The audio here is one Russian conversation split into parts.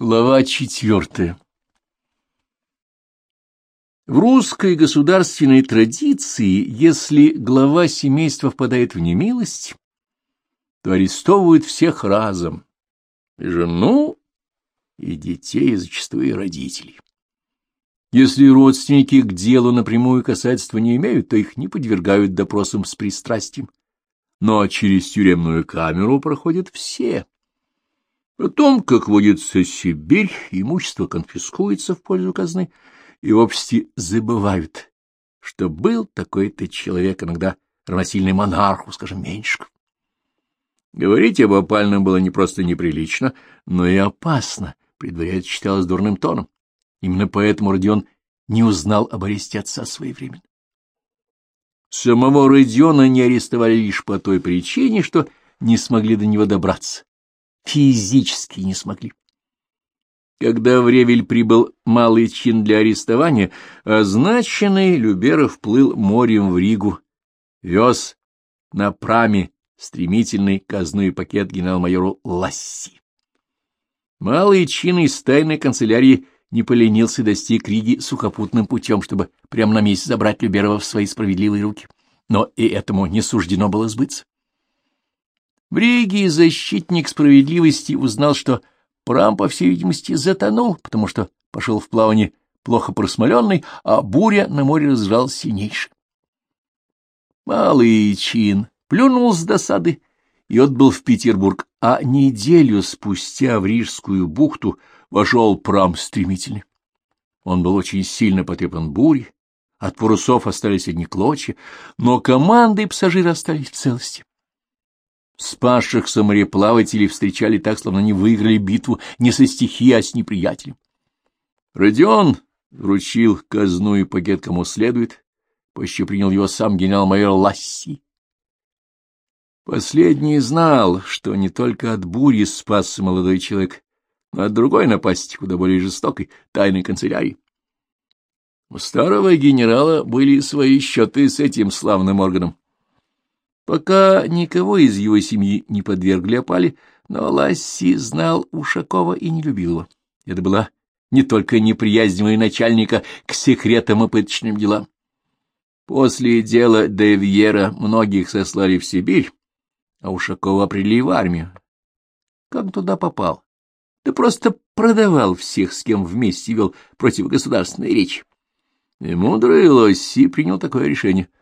Глава четвертая В русской государственной традиции, если глава семейства впадает в немилость, то арестовывают всех разом, и жену, и детей, и зачастую и родителей. Если родственники к делу напрямую касательства не имеют, то их не подвергают допросам с пристрастием, но через тюремную камеру проходят все — Потом, как водится Сибирь, имущество конфискуется в пользу казны, и в обществе забывают, что был такой-то человек, иногда равносильный монарху, скажем, Меньшиков. Говорить об опальном было не просто неприлично, но и опасно, при дворе считалось дурным тоном. Именно поэтому Родион не узнал об аресте отца своевременно. Самого Родиона не арестовали лишь по той причине, что не смогли до него добраться физически не смогли. Когда в Ревель прибыл малый чин для арестования, означенный Люберов плыл морем в Ригу, вез на праме стремительный казной пакет генерал-майору Ласси. Малый чин из тайной канцелярии не поленился достиг Риги сухопутным путем, чтобы прямо на месте забрать Люберова в свои справедливые руки. Но и этому не суждено было сбыться. В Риге защитник справедливости узнал, что Прам, по всей видимости, затонул, потому что пошел в плавание плохо просмоленный, а буря на море разжалась сильнейшей. Малый чин плюнул с досады и отбыл в Петербург, а неделю спустя в Рижскую бухту вошел Прам стремительный. Он был очень сильно потрепан бурей, от парусов остались одни клочья, но команды и пассажиры остались в целости. Спасшихся мореплавателей встречали так, словно они выиграли битву не со стихией, а с неприятелем. Родион вручил казну и пакет кому следует, позже принял его сам генерал-майор Ласси. Последний знал, что не только от бури спасся молодой человек, но от другой напасти, куда более жестокой, тайной канцелярии. У старого генерала были свои счеты с этим славным органом. Пока никого из его семьи не подвергли опале, но Ласси знал Ушакова и не любил его. Это была не только неприязнь начальника к секретам и пыточным делам. После дела Девьера многих сослали в Сибирь, а Ушакова определили в армию. Как туда попал? Да просто продавал всех, с кем вместе вел противогосударственные речи. И мудрый Лосси принял такое решение —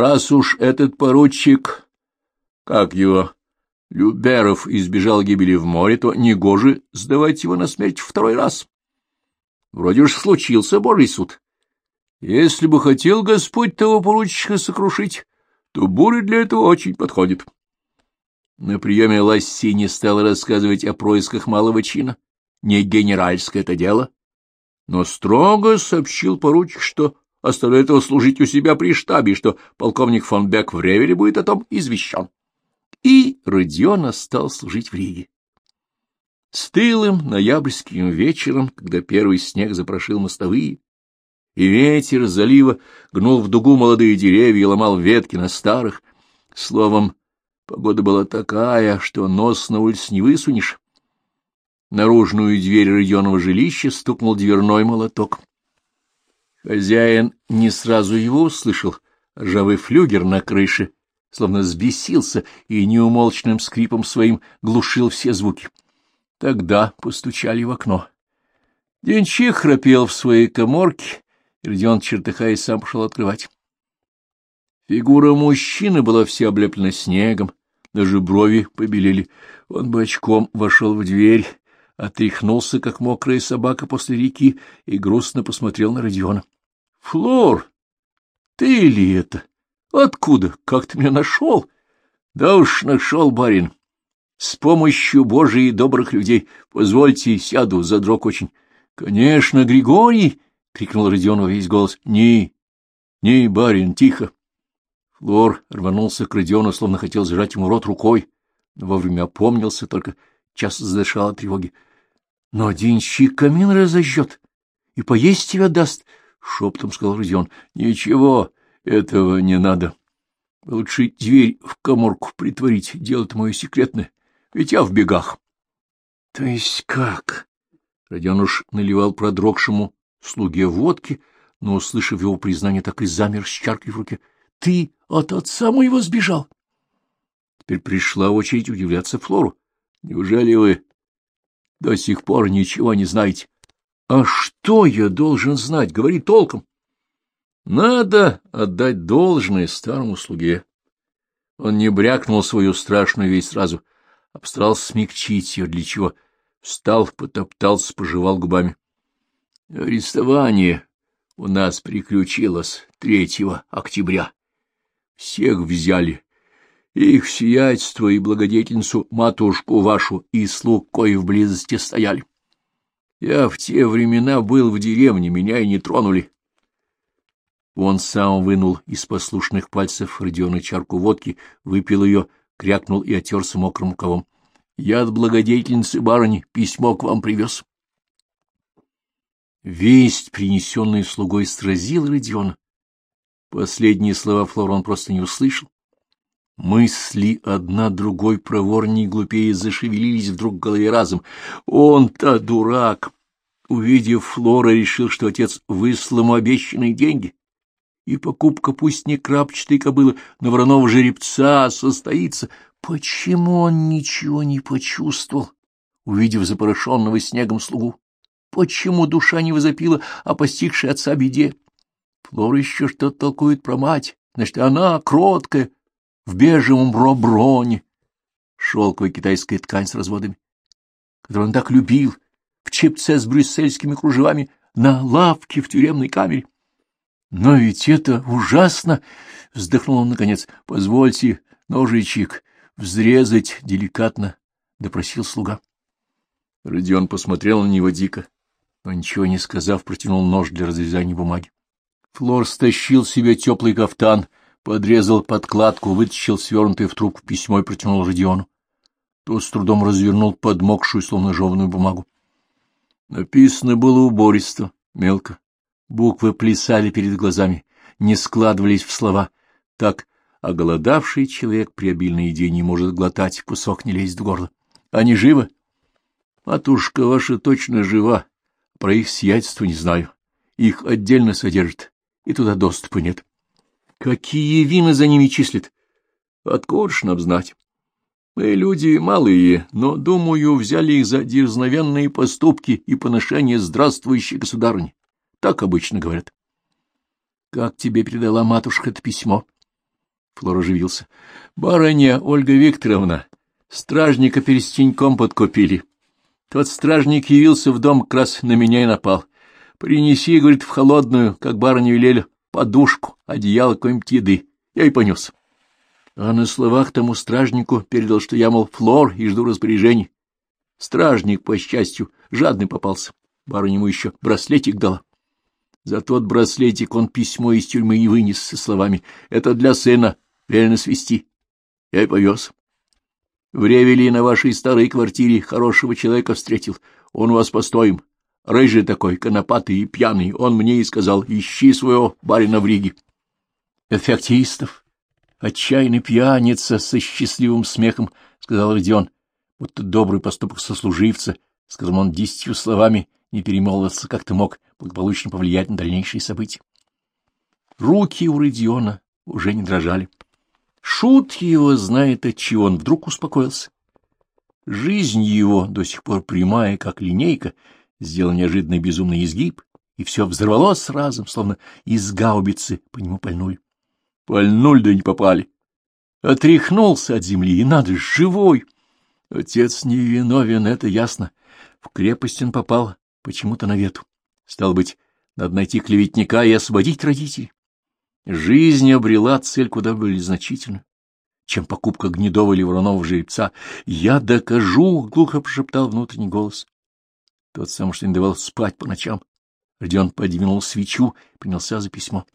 раз уж этот поручик, как его, Люберов избежал гибели в море, то негоже сдавать его на смерть второй раз. Вроде уж случился Божий суд. Если бы хотел Господь того поручика сокрушить, то буря для этого очень подходит. На приеме Ласси не стал рассказывать о происках малого чина. Не генеральское это дело. Но строго сообщил поручик, что оставляет его служить у себя при штабе, что полковник фон Бек в Ревеле будет о том извещен. И Родион стал служить в Риге. Стылым ноябрьским вечером, когда первый снег запрошил мостовые, и ветер залива гнул в дугу молодые деревья и ломал ветки на старых, словом, погода была такая, что нос на улице не высунешь. Наружную дверь Родионова жилища стукнул дверной молоток. Хозяин не сразу его услышал. Ржавый флюгер на крыше словно сбесился и неумолчным скрипом своим глушил все звуки. Тогда постучали в окно. Денчик храпел в своей коморке, и Родион, чертыхаясь, сам пошел открывать. Фигура мужчины была вся облеплена снегом, даже брови побелели. Он бочком вошел в дверь, отряхнулся, как мокрая собака после реки, и грустно посмотрел на Родиона. — Флор, ты ли это? Откуда? Как ты меня нашел? — Да уж нашел, барин. С помощью Божией и добрых людей. Позвольте, сяду, задрог очень. — Конечно, Григорий! — крикнул Родион во весь голос. — Не, не, барин, тихо. Флор рванулся к Родиону, словно хотел сжать ему рот рукой, но вовремя опомнился, только часто задышал от тревоги. — Но денщик камин разожжет и поесть тебя даст, — шептом сказал Родион. — Ничего, этого не надо. Лучше дверь в коморку притворить, дело-то мое секретное, ведь я в бегах. — То есть как? Родион уж наливал продрогшему слуге водки, но, услышав его признание, так и замер с чаркой в руке. — Ты от отца моего сбежал? Теперь пришла очередь удивляться Флору. — Неужели вы до сих пор ничего не знаете? — А что я должен знать? Говори толком. — Надо отдать должное старому слуге. Он не брякнул свою страшную весть сразу, а постарался смягчить ее, для чего встал, потоптался, пожевал губами. — Арестование у нас приключилось 3 октября. Всех взяли, их сиятельство и благодетельницу матушку вашу и слуг, кои в близости стояли. Я в те времена был в деревне, меня и не тронули. Он сам вынул из послушных пальцев Родиона чарку водки, выпил ее, крякнул и отерся мокрым рукавом. — Я от благодетельницы барыни письмо к вам привез. Весть, принесенная слугой, сразила Родиона. Последние слова Флорон просто не услышал. Мысли одна другой проворнее и глупее зашевелились вдруг в голове разом. Он-то дурак! Увидев Флора, решил, что отец выслал ему обещанные деньги и покупка пусть не крапчатой кобылы, но вороного жеребца состоится. Почему он ничего не почувствовал, увидев запорошенного снегом слугу? Почему душа не возопила о постигшей отца беде? Флора еще что-то толкует про мать, значит, она кроткая, в бежевом роброне, шелковая китайская ткань с разводами, которую он так любил, в чепце с брюссельскими кружевами, на лавке в тюремной камере. Но ведь это ужасно! — вздохнул он наконец. — Позвольте, ножичек, взрезать деликатно, — допросил слуга. Родион посмотрел на него дико, но, ничего не сказав, протянул нож для разрезания бумаги. Флор стащил себе теплый кафтан, подрезал подкладку, вытащил свернутое в трубку письмо и протянул Родиону. Тот с трудом развернул подмокшую, словно жеванную бумагу. Написано было убористо, мелко. Буквы плясали перед глазами, не складывались в слова. Так оголодавший человек при обильной еде не может глотать, кусок не лезет в горло. Они живы? Матушка ваша точно жива. Про их сиятельство не знаю. Их отдельно содержат, и туда доступа нет. Какие вины за ними числят? Откуда ж нам знать? Мы люди малые, но, думаю, взяли их за дерзновенные поступки и поношение здравствующей государыни. Так обычно говорят. — Как тебе передала матушка это письмо? Флор оживился. — Барыня Ольга Викторовна, стражника перстеньком подкупили. Тот стражник явился в дом, как раз на меня и напал. Принеси, говорит, в холодную, как барыня велели, подушку, одеяло, какой-нибудь еды. Я и понес. А на словах тому стражнику передал, что я, мол, флор и жду распоряжений. Стражник, по счастью, жадный попался. Барыня ему еще браслетик дала. За тот браслетик он письмо из тюрьмы и вынес со словами «Это для сына, велено свести». Я и повез. В Ревели на вашей старой квартире хорошего человека встретил. Он у вас постоим. Рыжий такой, конопатый и пьяный. Он мне и сказал, ищи своего барина в Риге. Эффектистов, отчаянный пьяница со счастливым смехом, — сказал Родион, будто добрый поступок сослуживца, с которым он десятью словами не перемолвился, как ты мог благополучно повлиять на дальнейшие события. Руки у Родиона уже не дрожали. Шут его знает, от чего он вдруг успокоился. Жизнь его, до сих пор прямая, как линейка, сделал неожиданный безумный изгиб, и все взорвалось разом, словно из гаубицы по нему пальнули. Пальнули, да не попали. Отряхнулся от земли, и надо, живой. Отец невиновен, это ясно. В крепость он попал почему-то на вету. Стал быть, надо найти клеветника и освободить родителей. Жизнь обрела цель куда более значительную, чем покупка гнедого или вороного жеребца. «Я докажу!» — глухо прошептал внутренний голос. Тот самый, что не давал спать по ночам. Родион подвинул свечу, принялся за письмо.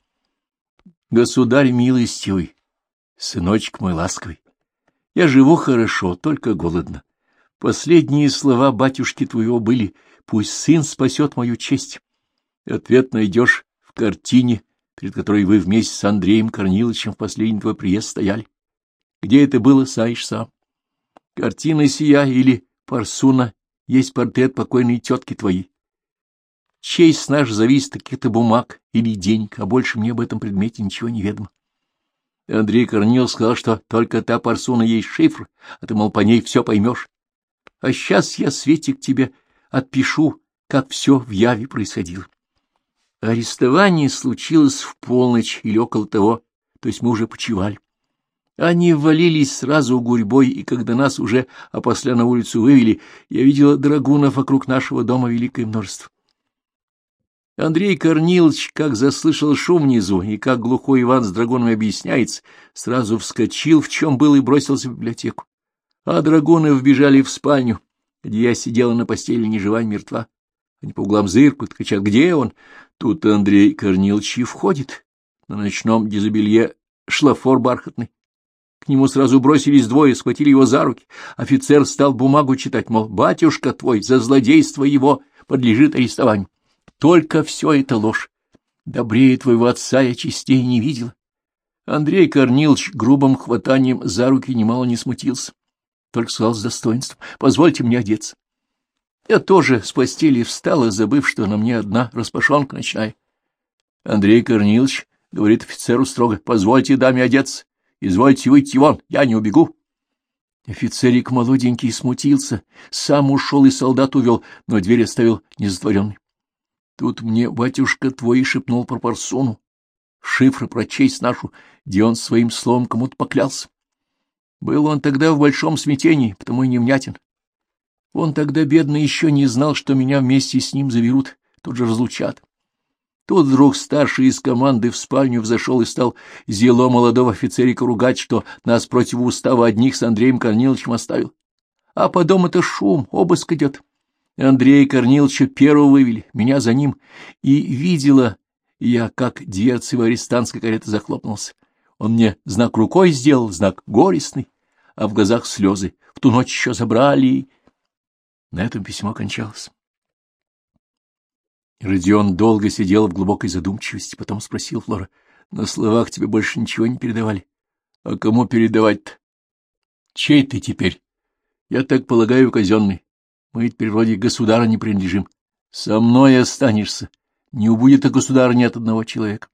«Государь милостивый, сыночек мой ласковый, я живу хорошо, только голодно. Последние слова батюшки твоего были «Пусть сын спасет мою честь». Ответ найдешь в картине, перед которой вы вместе с Андреем Корниловичем в последний твой приезд стояли. Где это было, саишь сам. Картина сия или Парсуна есть портрет покойной тетки твоей. Честь наш зависит от каких-то бумаг или денег, а больше мне об этом предмете ничего не ведомо. Андрей Корнил сказал, что только та парсуна есть шифр, а ты, мол, по ней все поймешь. А сейчас я, Светик, тебе отпишу, как все в Яве происходило. Арестование случилось в полночь или около того, то есть мы уже почивали. Они ввалились сразу гурьбой, и когда нас уже опосля на улицу вывели, я видела драгунов вокруг нашего дома великое множество. Андрей Корнилович, как заслышал шум внизу, и как глухой Иван с драгунами объясняется, сразу вскочил, в чем был, и бросился в библиотеку. А драгуны вбежали в спальню, где я сидела на постели ни жива, ни мертва. Они по углам зыркают, кричат, где он? Тут Андрей Корнилович и входит. На ночном дизобелье шлафор бархатный. Нему сразу бросились двое, схватили его за руки. Офицер стал бумагу читать, мол, батюшка твой за злодейство его подлежит арестованию. Только все это ложь. Добрее твоего отца я частей не видел. Андрей Корнилович грубым хватанием за руки немало не смутился, только сказал с достоинством, позвольте мне одеться. Я тоже с постели встала, забыв, что на мне одна распашонка ночная. Андрей Корнилович говорит офицеру строго, позвольте даме одеться, извольте выйти вон, я не убегу. Офицерик молоденький смутился, сам ушел и солдат увел, но дверь оставил незатворенной. Тут мне батюшка твой шепнул про парсуну, шифры прочесть нашу, где он своим словом кому-то поклялся. Был он тогда в большом смятении, потому и невнятен. Он тогда, бедный, еще не знал, что меня вместе с ним заберут, тут же разлучат. Тут вдруг старший из команды в спальню взошел и стал зело молодого офицерика ругать, что нас против устава одних с Андреем Корниловичем оставил. А по дому это шум, обыск идет. Андрея Корниловича первого вывели, меня за ним, и видела я, как дверца его арестантской кареты захлопнулся. Он мне знак рукой сделал, знак горестный, а в глазах слезы. В ту ночь еще забрали, на этом письмо кончалось. Родион долго сидел в глубокой задумчивости, потом спросил Флора, — На словах тебе больше ничего не передавали? — А кому передавать-то? — Чей ты теперь? — Я так полагаю, казенный. Мы теперь вроде государа не принадлежим. Со мной останешься. Не убудет от государа ни от одного человека.